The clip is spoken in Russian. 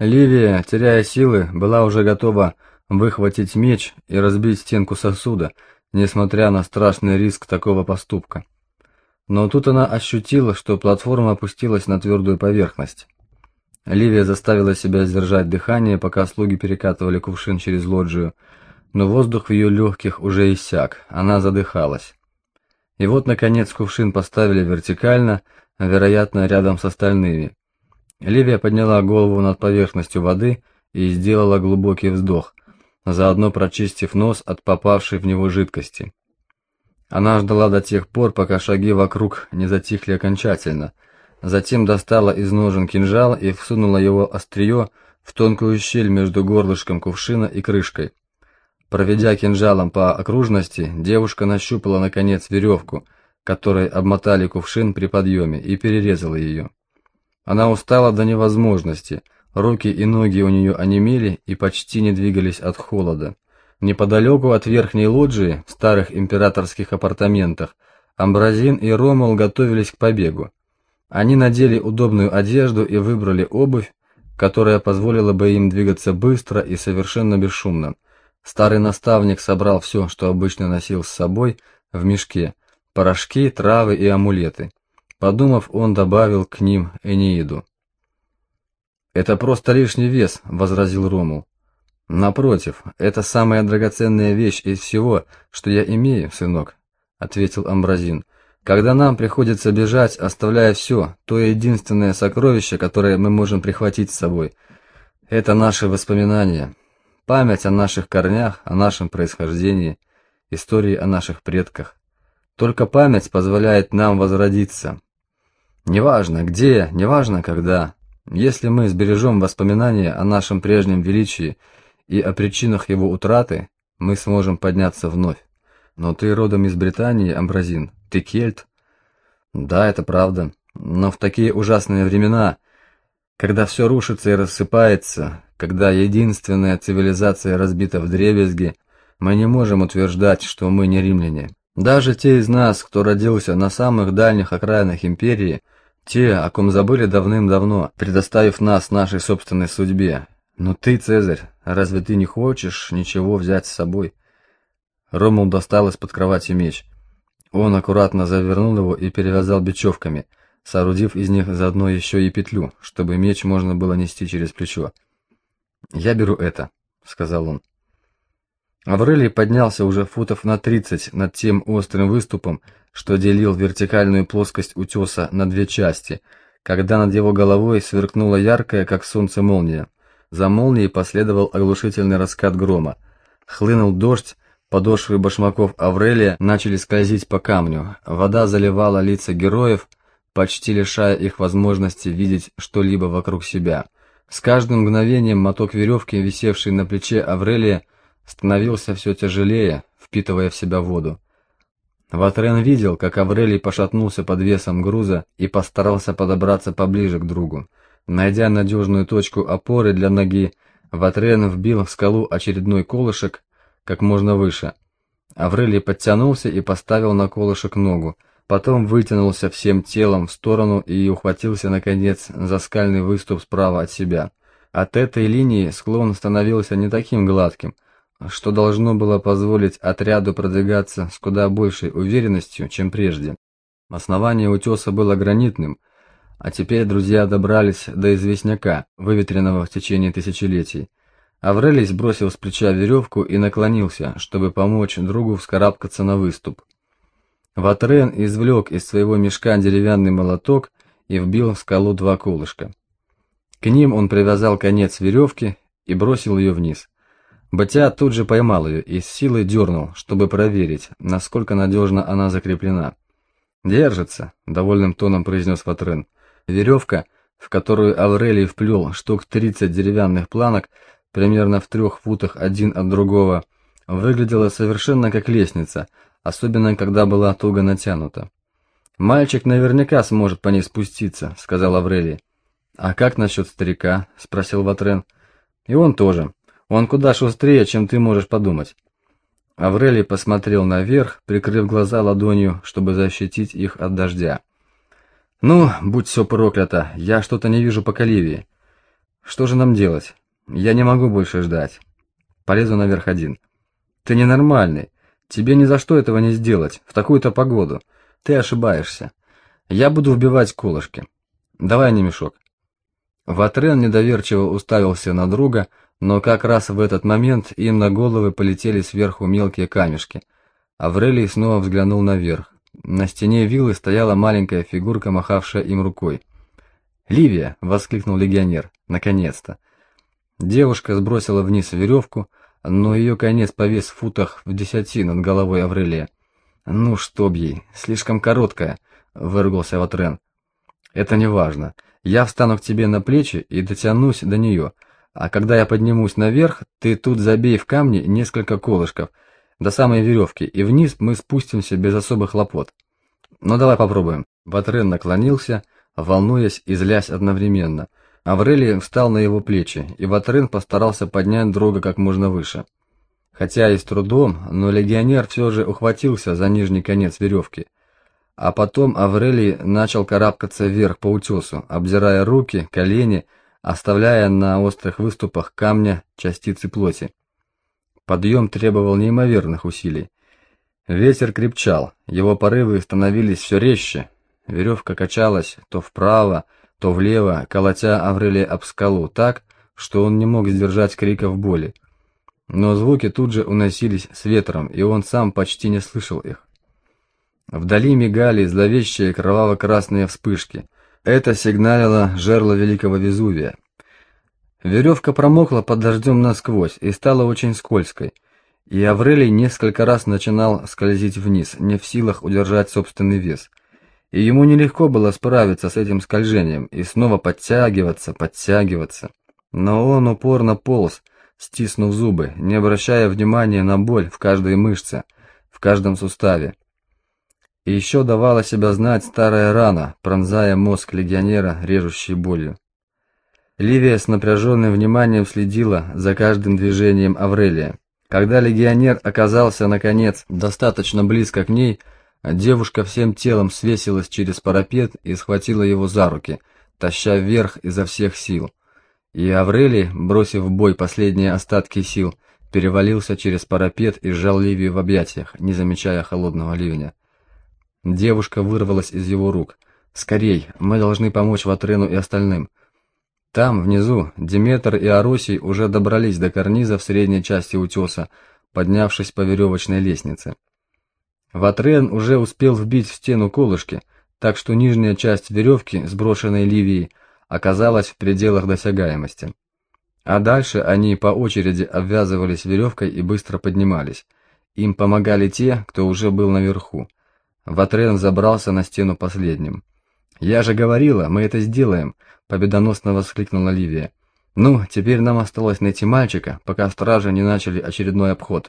Ливия, теряя силы, была уже готова выхватить меч и разбить стенку сосуда, несмотря на страшный риск такого поступка. Но тут она ощутила, что платформа опустилась на твердую поверхность. Ливия заставила себя сдержать дыхание, пока слуги перекатывали кувшин через лоджию, но воздух в ее легких уже иссяк, она задыхалась. И вот, наконец, кувшин поставили вертикально, вероятно, рядом с остальными. Ливия подняла голову над поверхностью воды и сделала глубокий вздох, заодно прочистив нос от попавшей в него жидкости. Она ждала до тех пор, пока шаги вокруг не затихли окончательно, затем достала из ножен кинжал и всунула его острие в тонкую щель между горлышком кувшина и крышкой. Проведя кинжалом по окружности, девушка нащупала наконец веревку, которой обмотали кувшин при подъеме, и перерезала ее. Она устала до невозможности, руки и ноги у нее онемели и почти не двигались от холода. Неподалеку от верхней лоджии, в старых императорских апартаментах, Амбразин и Ромул готовились к побегу. Они надели удобную одежду и выбрали обувь, которая позволила бы им двигаться быстро и совершенно бесшумно. Старый наставник собрал все, что обычно носил с собой, в мешке, порошки, травы и амулеты. Подумав, он добавил к ним Энеиду. «Это просто лишний вес», — возразил Ромул. «Напротив, это самая драгоценная вещь из всего, что я имею, сынок», — ответил Амбразин. «Когда нам приходится бежать, оставляя все, то единственное сокровище, которое мы можем прихватить с собой, это наши воспоминания, Память о наших корнях, о нашем происхождении, истории о наших предках. Только память позволяет нам возродиться. Неважно где, неважно когда. Если мы сбережем воспоминания о нашем прежнем величии и о причинах его утраты, мы сможем подняться вновь. Но ты родом из Британии, Амбразин, ты кельт. Да, это правда. Но в такие ужасные времена, когда все рушится и рассыпается, когда единственная цивилизация разбита в дребезги, мы не можем утверждать, что мы не римляне. Даже те из нас, кто родился на самых дальних окраинах империи, те, о ком забыли давным-давно, предоставив нас нашей собственной судьбе. Но ты, Цезарь, разве ты не хочешь ничего взять с собой? Ромул достал из-под кровати меч. Он аккуратно завернул его и перевязал бечевками, соорудив из них заодно еще и петлю, чтобы меч можно было нести через плечо. «Я беру это», — сказал он. Аврелий поднялся уже футов на тридцать над тем острым выступом, что делил вертикальную плоскость утеса на две части, когда над его головой сверкнула яркая, как солнце, молния. За молнией последовал оглушительный раскат грома. Хлынул дождь, подошвы башмаков Аврелия начали скользить по камню, вода заливала лица героев, почти лишая их возможности видеть что-либо вокруг себя. С каждым мгновением моток веревки, висевший на плече Аврелия, становился все тяжелее, впитывая в себя воду. Ватрен видел, как Аврелий пошатнулся под весом груза и постарался подобраться поближе к другу. Найдя надежную точку опоры для ноги, Ватрен вбил в скалу очередной колышек как можно выше. Аврелий подтянулся и поставил на колышек ногу, Потом вытянулся всем телом в сторону и ухватился, наконец, за скальный выступ справа от себя. От этой линии склон становился не таким гладким, что должно было позволить отряду продвигаться с куда большей уверенностью, чем прежде. Основание утеса было гранитным, а теперь друзья добрались до известняка, выветренного в течение тысячелетий. Аврелий сбросил с плеча веревку и наклонился, чтобы помочь другу вскарабкаться на выступ. Ватрен извлек из своего мешка деревянный молоток и вбил в скалу два колышка. К ним он привязал конец веревки и бросил ее вниз. Батя тут же поймал ее и с силой дернул, чтобы проверить, насколько надежно она закреплена. «Держится», — довольным тоном произнес Ватрен. Веревка, в которую Аврелий вплел штук тридцать деревянных планок, примерно в трех футах один от другого, выглядела совершенно как лестница — особенно когда была туго натянута. «Мальчик наверняка сможет по ней спуститься», — сказал Аврелий. «А как насчет старика?» — спросил Ватрен. «И он тоже. Он куда шустрее, чем ты можешь подумать». Аврелий посмотрел наверх, прикрыв глаза ладонью, чтобы защитить их от дождя. «Ну, будь все проклято, я что-то не вижу по Каливии». Что же нам делать? Я не могу больше ждать. Полезу наверх один. Ты ненормальный. Тебе ни за что этого не сделать, в такую-то погоду. Ты ошибаешься. Я буду вбивать колышки. Давай не мешок. Ватрен недоверчиво уставился на друга, но как раз в этот момент им на головы полетели сверху мелкие камешки. Аврелий снова взглянул наверх. На стене виллы стояла маленькая фигурка, махавшая им рукой. «Ливия!» — воскликнул легионер. «Наконец-то!» Девушка сбросила вниз веревку, но ее конец повис в футах в десяти над головой Аврелия. «Ну, чтоб ей, слишком короткая», — выругался Ватрен. «Это не важно. Я встану к тебе на плечи и дотянусь до нее, а когда я поднимусь наверх, ты тут забей в камни несколько колышков, до самой веревки, и вниз мы спустимся без особых хлопот. Ну давай попробуем». Ватрен наклонился, волнуясь и злясь одновременно — Аврелий встал на его плечи, и Ватрын постарался поднять друга как можно выше. Хотя и с трудом, но легионер все же ухватился за нижний конец веревки. А потом Аврелий начал карабкаться вверх по утесу, обзирая руки, колени, оставляя на острых выступах камня частицы плоти. Подъем требовал неимоверных усилий. Ветер крепчал, его порывы становились все резче, веревка качалась то вправо, то влево, колотя Аврелия об скалу так, что он не мог сдержать криков боли. Но звуки тут же уносились с ветром, и он сам почти не слышал их. Вдали мигали зловещие кроваво-красные вспышки. Это сигналило жерло Великого Везувия. Веревка промокла под дождем насквозь и стала очень скользкой, и Аврелий несколько раз начинал скользить вниз, не в силах удержать собственный вес и ему нелегко было справиться с этим скольжением и снова подтягиваться, подтягиваться. Но он упорно полз, стиснув зубы, не обращая внимания на боль в каждой мышце, в каждом суставе. И еще давала себя знать старая рана, пронзая мозг легионера режущей болью. Ливия с напряженным вниманием следила за каждым движением Аврелия. Когда легионер оказался, наконец, достаточно близко к ней, девушка всем телом свесилась через парапет и схватила его за руки, таща вверх изо всех сил. И Аврелий, бросив в бой последние остатки сил, перевалился через парапет и сжал Ливию в объятиях, не замечая холодного ливня. Девушка вырвалась из его рук. «Скорей, мы должны помочь Ватрену и остальным». Там, внизу, Диметр и Аросий уже добрались до карниза в средней части утеса, поднявшись по веревочной лестнице. Ватрен уже успел вбить в стену колышки, так что нижняя часть веревки, сброшенной Ливией, оказалась в пределах досягаемости. А дальше они по очереди обвязывались веревкой и быстро поднимались. Им помогали те, кто уже был наверху. Ватрен забрался на стену последним. «Я же говорила, мы это сделаем!» — победоносно воскликнула Ливия. «Ну, теперь нам осталось найти мальчика, пока стражи не начали очередной обход».